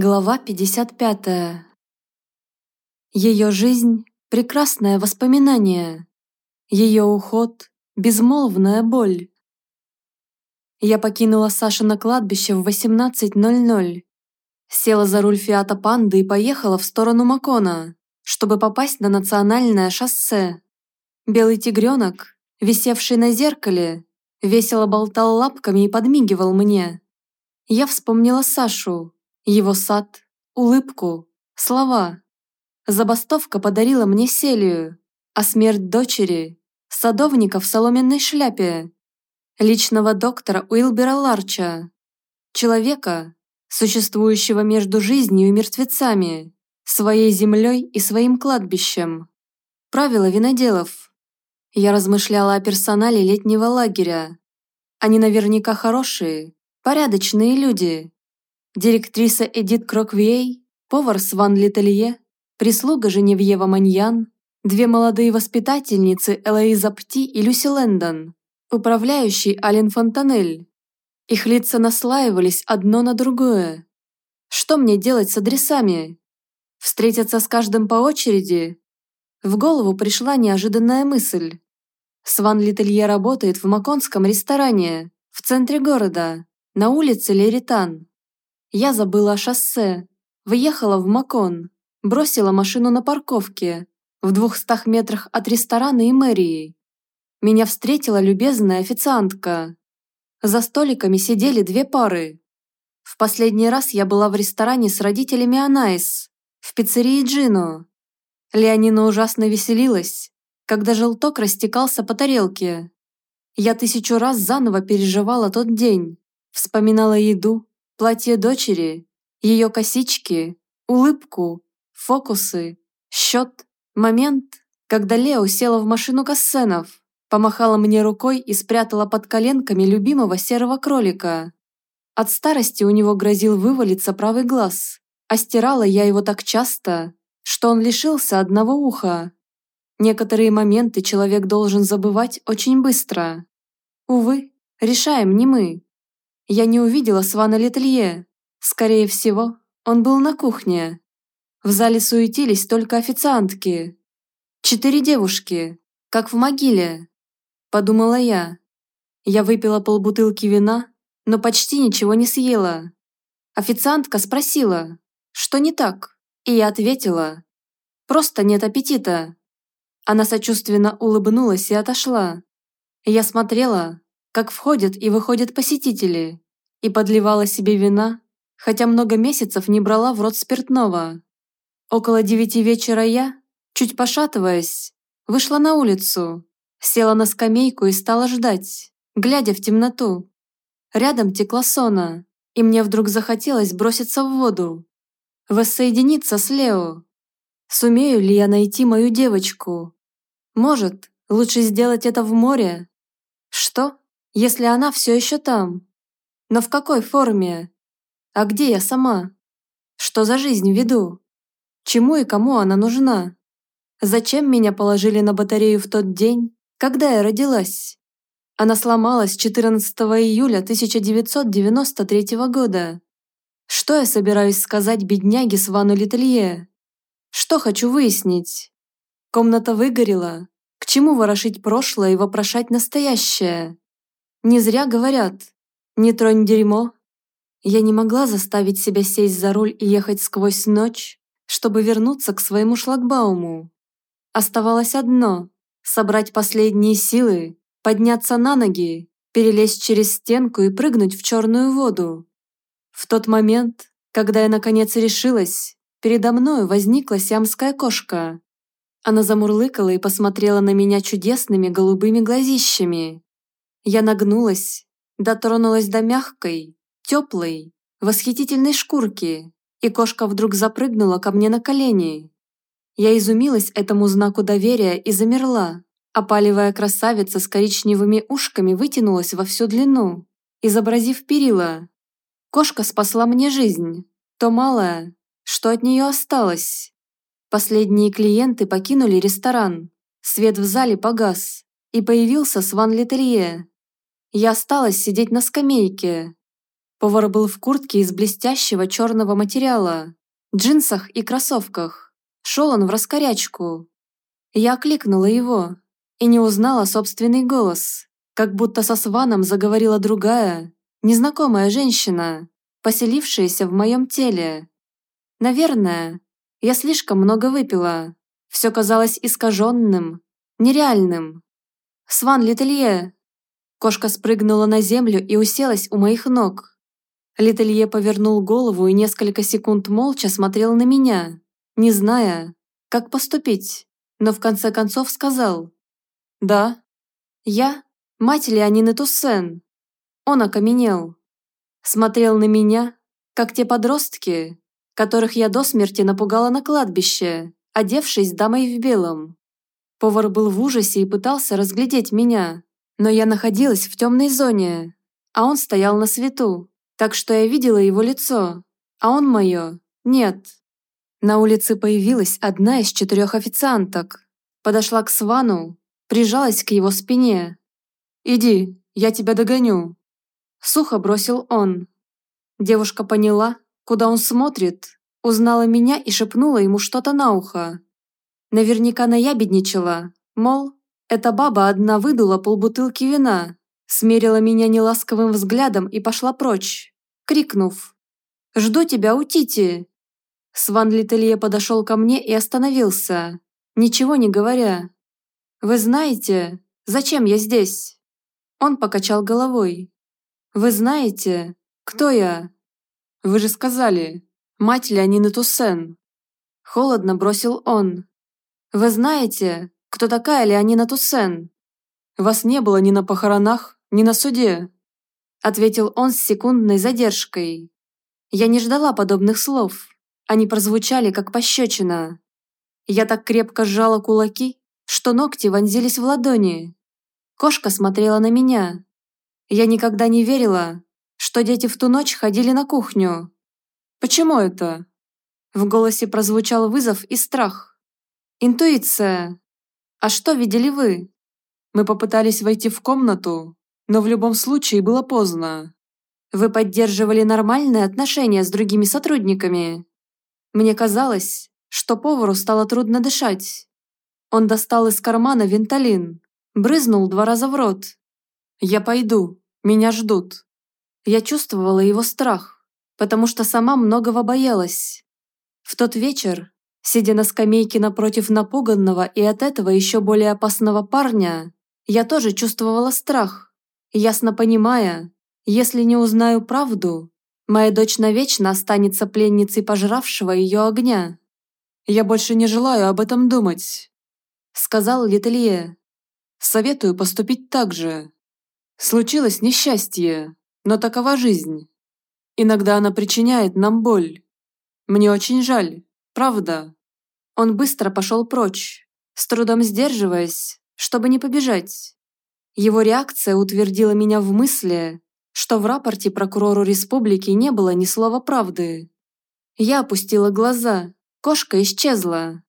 Глава 55. Ее жизнь – прекрасное воспоминание. Ее уход – безмолвная боль. Я покинула Сашу на кладбище в 18.00. Села за руль Фиата Панды и поехала в сторону Макона, чтобы попасть на национальное шоссе. Белый тигренок, висевший на зеркале, весело болтал лапками и подмигивал мне. Я вспомнила Сашу, его сад, улыбку, слова. Забастовка подарила мне Селию, а смерть дочери – садовника в соломенной шляпе, личного доктора Уилбера Ларча, человека, существующего между жизнью и мертвецами, своей землей и своим кладбищем. Правила виноделов. Я размышляла о персонале летнего лагеря. Они наверняка хорошие, порядочные люди, директриса Эдит Кроквей, повар Сван Летелье, прислуга Женевьева Маньян, две молодые воспитательницы Элоиза Пти и Люси Лэндон, управляющий Ален Фонтанель. Их лица наслаивались одно на другое. Что мне делать с адресами? Встретиться с каждым по очереди? В голову пришла неожиданная мысль. Сван Летелье работает в Маконском ресторане, в центре города, на улице Леритан. Я забыла о шоссе, въехала в Макон, бросила машину на парковке, в двухстах метрах от ресторана и мэрии. Меня встретила любезная официантка. За столиками сидели две пары. В последний раз я была в ресторане с родителями Анаис, в пиццерии Джино. Леонина ужасно веселилась, когда желток растекался по тарелке. Я тысячу раз заново переживала тот день, вспоминала еду, Платье дочери, ее косички, улыбку, фокусы, счет, момент, когда Лео села в машину Кассенов, помахала мне рукой и спрятала под коленками любимого серого кролика. От старости у него грозил вывалиться правый глаз, а стирала я его так часто, что он лишился одного уха. Некоторые моменты человек должен забывать очень быстро. Увы, решаем не мы. Я не увидела Свана Летелье. Скорее всего, он был на кухне. В зале суетились только официантки. Четыре девушки, как в могиле. Подумала я. Я выпила полбутылки вина, но почти ничего не съела. Официантка спросила, что не так, и я ответила, просто нет аппетита. Она сочувственно улыбнулась и отошла. Я смотрела, как входят и выходят посетители, и подливала себе вина, хотя много месяцев не брала в рот спиртного. Около девяти вечера я, чуть пошатываясь, вышла на улицу, села на скамейку и стала ждать, глядя в темноту. Рядом текла сона, и мне вдруг захотелось броситься в воду, воссоединиться с Лео. Сумею ли я найти мою девочку? Может, лучше сделать это в море? Что? Если она все еще там? Но в какой форме? А где я сама? Что за жизнь веду? Чему и кому она нужна? Зачем меня положили на батарею в тот день, когда я родилась? Она сломалась 14 июля 1993 года. Что я собираюсь сказать бедняге Свану Летелье? Что хочу выяснить? Комната выгорела. К чему ворошить прошлое и вопрошать настоящее? Не зря говорят «не тронь дерьмо». Я не могла заставить себя сесть за руль и ехать сквозь ночь, чтобы вернуться к своему шлагбауму. Оставалось одно – собрать последние силы, подняться на ноги, перелезть через стенку и прыгнуть в черную воду. В тот момент, когда я наконец решилась, передо мною возникла сиамская кошка. Она замурлыкала и посмотрела на меня чудесными голубыми глазищами. Я нагнулась, дотронулась до мягкой, теплой, восхитительной шкурки, и кошка вдруг запрыгнула ко мне на колени. Я изумилась этому знаку доверия и замерла. Опаливая красавица с коричневыми ушками вытянулась во всю длину, изобразив перила. Кошка спасла мне жизнь, то малое, что от нее осталось. Последние клиенты покинули ресторан, свет в зале погас, и появился Сван Летелье. Я осталась сидеть на скамейке. Повар был в куртке из блестящего черного материала, джинсах и кроссовках. Шел он в раскорячку. Я окликнула его и не узнала собственный голос, как будто со Сваном заговорила другая, незнакомая женщина, поселившаяся в моем теле. Наверное, я слишком много выпила. Все казалось искаженным, нереальным. «Сван Летелье!» Кошка спрыгнула на землю и уселась у моих ног. Летелье повернул голову и несколько секунд молча смотрел на меня, не зная, как поступить, но в конце концов сказал «Да, я мать Леонины Туссен». Он окаменел, смотрел на меня, как те подростки, которых я до смерти напугала на кладбище, одевшись дамой в белом. Повар был в ужасе и пытался разглядеть меня, но я находилась в темной зоне, а он стоял на свету, так что я видела его лицо, а он мое – нет. На улице появилась одна из четырех официанток, подошла к Свану, прижалась к его спине. «Иди, я тебя догоню», – сухо бросил он. Девушка поняла, куда он смотрит, узнала меня и шепнула ему что-то на ухо. Наверняка наябедничала, мол, эта баба одна выдула полбутылки вина, смерила меня неласковым взглядом и пошла прочь, крикнув «Жду тебя у Тити!». Сван Летелье подошел ко мне и остановился, ничего не говоря. «Вы знаете, зачем я здесь?» Он покачал головой. «Вы знаете, кто я?» «Вы же сказали, мать Леонины Туссен!» Холодно бросил он. «Вы знаете, кто такая Леонина Туссен?» «Вас не было ни на похоронах, ни на суде», ответил он с секундной задержкой. Я не ждала подобных слов. Они прозвучали, как пощечина. Я так крепко сжала кулаки, что ногти вонзились в ладони. Кошка смотрела на меня. Я никогда не верила, что дети в ту ночь ходили на кухню. «Почему это?» В голосе прозвучал вызов и страх. Интуиция. А что видели вы? Мы попытались войти в комнату, но в любом случае было поздно. Вы поддерживали нормальные отношения с другими сотрудниками. Мне казалось, что повару стало трудно дышать. Он достал из кармана винтолин, брызнул два раза в рот. «Я пойду, меня ждут». Я чувствовала его страх, потому что сама многого боялась. В тот вечер Сидя на скамейке напротив напуганного и от этого еще более опасного парня, я тоже чувствовала страх, ясно понимая, если не узнаю правду, моя дочь навечно останется пленницей пожравшего ее огня. «Я больше не желаю об этом думать», — сказал Летелье. «Советую поступить так же. Случилось несчастье, но такова жизнь. Иногда она причиняет нам боль. Мне очень жаль, правда». Он быстро пошел прочь, с трудом сдерживаясь, чтобы не побежать. Его реакция утвердила меня в мысли, что в рапорте прокурору республики не было ни слова правды. Я опустила глаза, кошка исчезла.